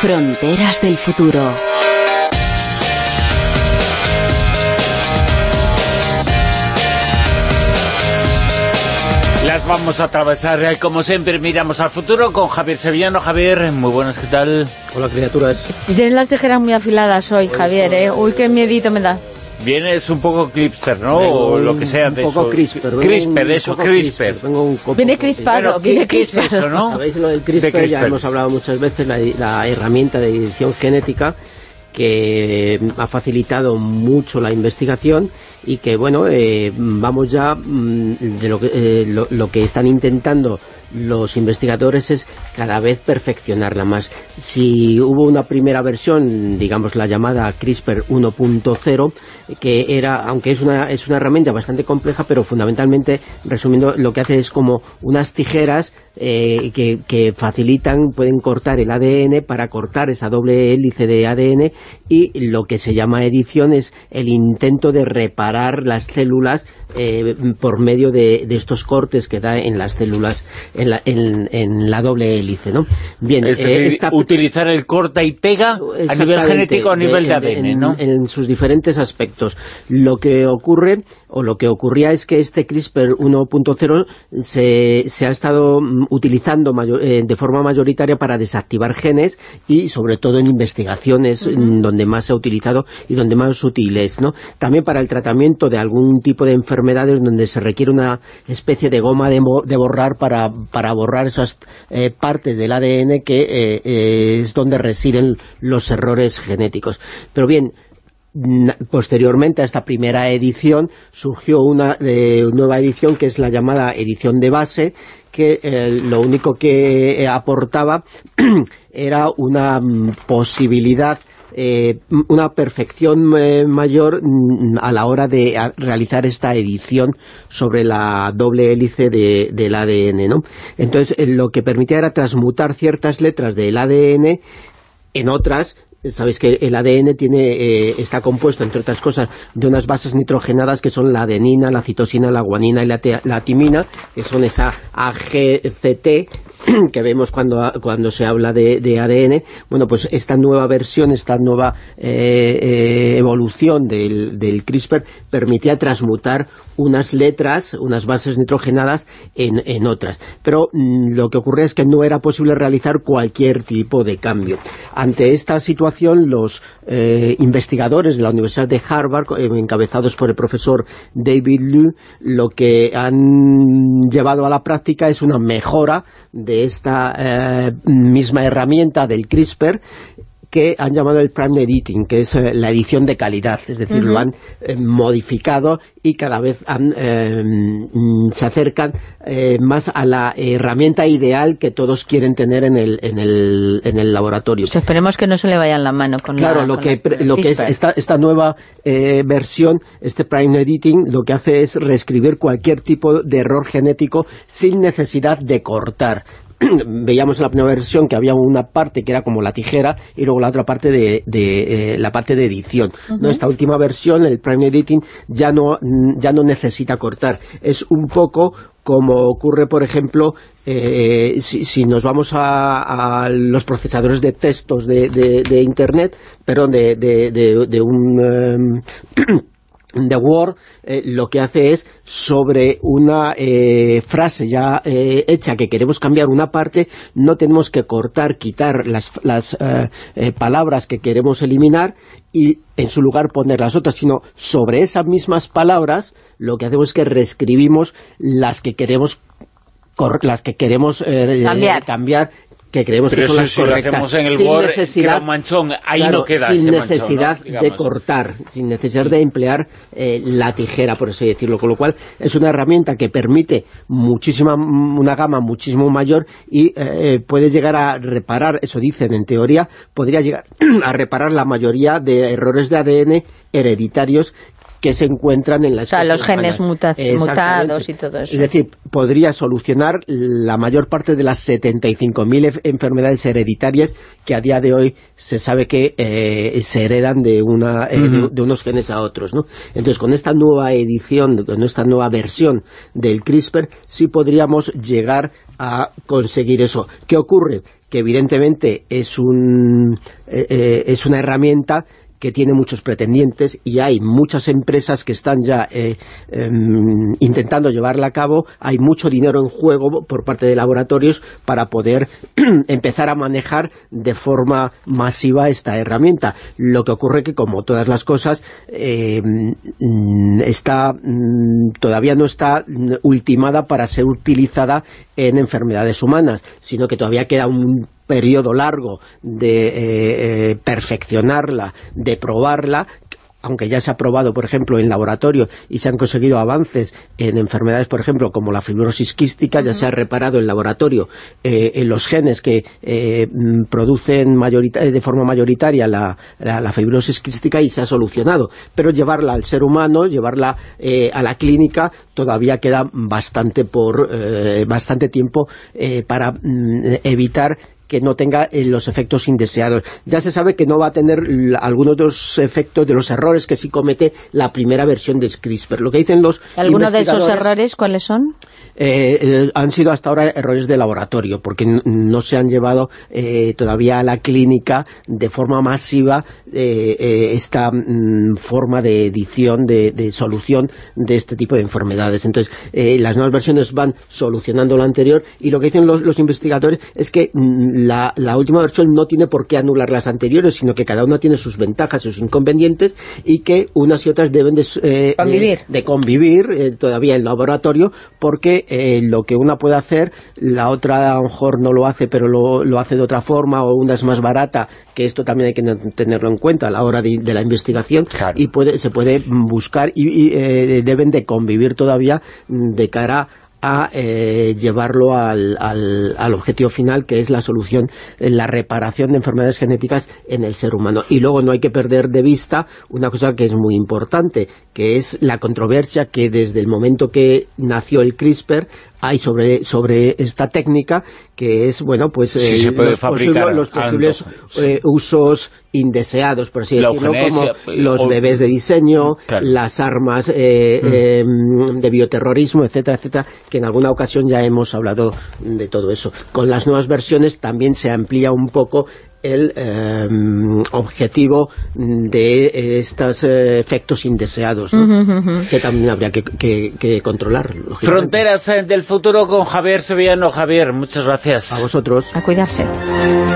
Fronteras del futuro. Las vamos a atravesar, eh, como siempre, miramos al futuro con Javier Sevillano. Javier, muy buenas, ¿qué tal? Hola, criaturas. Tienes las tijeras muy afiladas hoy, Javier, ¿eh? Uy, qué miedito me da. Vienes un poco clipser, ¿no? o lo que sea de Un poco eso. crisper. Crisper, un eso, poco crisper. Poco- Viene crispado, viene ¿qué, qué es crispado. eso, no? Sabéis lo del De CRISPR, ya hemos hablado muchas veces, la, la herramienta de edición genética que ha facilitado mucho la investigación y que, bueno, eh, vamos ya, mm, de lo que, eh, lo, lo que están intentando los investigadores es cada vez perfeccionarla más. Si hubo una primera versión, digamos la llamada CRISPR 1.0, que era, aunque es una, es una herramienta bastante compleja, pero fundamentalmente, resumiendo, lo que hace es como unas tijeras eh, que, que facilitan, pueden cortar el ADN para cortar esa doble hélice de ADN y lo que se llama edición es el intento de reparar las células eh, por medio de, de estos cortes que da en las células en la, en, en la doble hélice, ¿no? Bien, Es eh, esta- utilizar el corta y pega a nivel genético, a nivel de, ADN, en, ¿no? En sus diferentes aspectos. Lo que ocurre, o lo que ocurría es que este CRISPR 1.0 se, se ha estado mm, utilizando mayor- eh, de forma mayoritaria para desactivar genes y sobre todo en investigaciones mm, donde más se ha utilizado y donde más útil es, ¿no? También para el tratamiento de algún tipo de enfermedades donde se requiere una especie de goma de, de borrar para, para borrar esas eh, partes del ADN que eh, eh, es donde residen los errores genéticos. Pero bien, posteriormente a esta primera edición surgió una nueva edición que es la llamada edición de base que lo único que aportaba era una mm, posibilidad eh, una perfección eh, mayor mm, a la hora de realizar esta edición sobre la doble hélice de- del ADN, ¿no? Entonces, eh, lo que permitía era transmutar ciertas letras del ADN en otras Sabéis que el ADN tiene, eh, está compuesto, entre otras cosas, de unas bases nitrogenadas que son la adenina, la citosina, la guanina y la, la timina, que son esa AGCT que vemos cuando, cuando se habla de, de ADN. Bueno, pues esta nueva versión, esta nueva eh, eh, evolución del, del CRISPR permitía transmutar unas letras, unas bases nitrogenadas en, en otras. Pero mm, lo que ocurre es que no era posible realizar cualquier tipo de cambio. Ante esta situación, los eh, investigadores de la Universidad de Harvard, encabezados por el profesor David Liu, lo que han llevado a la práctica es una mejora esta eh, misma herramienta del CRISPR que han llamado el Prime Editing, que es eh, la edición de calidad, es decir, lo han eh, modificado y cada vez han, eh, mm, se acercan eh, más a la herramienta ideal que todos quieren tener en el, en el, en el laboratorio. Pues esperemos que no se le vaya en la mano con Claro, la, lo con que, la lo que es esta, esta nueva eh, versión, este Prime Editing, lo que hace es reescribir cualquier tipo de error genético sin necesidad de cortar. Veíamos en la primera versión que había una parte que era como la tijera y luego la otra parte de, de, eh, la parte de edición. ¿no? Esta última versión, el Prime Editing, ya no, ya no necesita cortar. Es un poco como ocurre, por ejemplo, eh, si, si nos vamos a, a los procesadores de textos de, de- de Internet, perdón, de, de, de- de un... em, de Word eh, lo que hace es sobre una eh, frase ya eh, hecha que queremos cambiar una parte, no tenemos que cortar, quitar las, las eh, eh, palabras que queremos eliminar y en su lugar poner las otras, sino sobre esas mismas palabras lo que hacemos es que reescribimos las que queremos las que queremos eh, Cambiar. cambiar que creemos Pero que son eso las si lo hacemos en el sin Word, necesidad, un manchón, ahí claro, no queda sin ese manchón, necesidad ¿no? de cortar, sin necesidad de emplear eh, la tijera, por así decirlo, con lo cual es una herramienta que permite muchísima una gama muchísimo mayor y eh, puede llegar a reparar, eso dicen en teoría, podría llegar a reparar la mayoría de errores de ADN hereditarios que se encuentran en la O sea, los genes muta- mutados y todo eso. Es decir, podría solucionar la mayor parte de las 75.000 ef- enfermedades hereditarias que a día de hoy se sabe que eh, se heredan de, una, eh, de, de unos genes a otros. ¿no? Entonces, con esta nueva edición, con esta nueva versión del CRISPR, sí podríamos llegar a conseguir eso. ¿Qué ocurre? que evidentemente es, un, es una herramienta que tiene muchos pretendientes y hay muchas empresas que están ya eh, em, intentando llevarla a cabo, hay mucho dinero en juego por parte de laboratorios para poder empezar a manejar de forma masiva esta herramienta. Lo que ocurre que, como todas las cosas, em, está mm, todavía no está ultimada para ser utilizada en enfermedades humanas, sino que todavía queda un periodo largo de eh, eh, perfeccionarla, de probarla, aunque ya se ha probado, por ejemplo, en laboratorio y se han conseguido avances en enfermedades, por ejemplo, como la fibrosis quística, ya se ha reparado en laboratorio eh, en los genes que mm, producen de forma mayoritaria la, fibrosis quística y se ha solucionado. Pero llevarla al ser humano, llevarla a la clínica, todavía queda bastante, por, bastante tiempo para mm, evitar que no tenga eh, los efectos indeseados. Ya se sabe que no va a tener algunos de los efectos de los errores que sí comete la primera versión de CRISPR. Lo que dicen los ¿Algunos de esos errores cuáles son? Eh, eh, han sido hasta ahora errores de laboratorio, porque no se han llevado todavía a la clínica de forma masiva esta mm, forma de edición, de, solución de este tipo de enfermedades. Entonces, las nuevas versiones van solucionando lo anterior y lo que dicen los, los investigadores es que mm, la, última versión no tiene por qué anular las anteriores, sino que cada una tiene sus ventajas, sus inconvenientes, y que unas y otras deben de, eh, convivir, de, convivir eh, todavía en laboratorio, porque eh, lo que una puede hacer, la otra a lo mejor no lo hace, pero lo, hace de otra forma, o una es más barata, que esto también hay que tenerlo en cuenta a la hora de, la investigación, y puede, se puede buscar y, deben de convivir todavía de cara a eh, llevarlo al, al, objetivo final, que es la solución, eh, la reparación de enfermedades genéticas en el ser humano. Y luego no hay que perder de vista una cosa que es muy importante, que es la controversia que desde el momento que nació el CRISPR hay sobre, sobre esta técnica que es, bueno, pues eh, los, posibles eh, usos indeseados, por así decirlo, como los bebés de diseño, las armas eh, mm. em, de bioterrorismo, etcétera, etcétera, que en alguna ocasión ya hemos hablado de todo eso. Con las nuevas versiones también se amplía un poco el em, objetivo de estos eh, efectos indeseados, que también habría que, controlar. Fronteras del futuro con Javier Sevillano. Javier, muchas gracias. A vosotros. A cuidarse.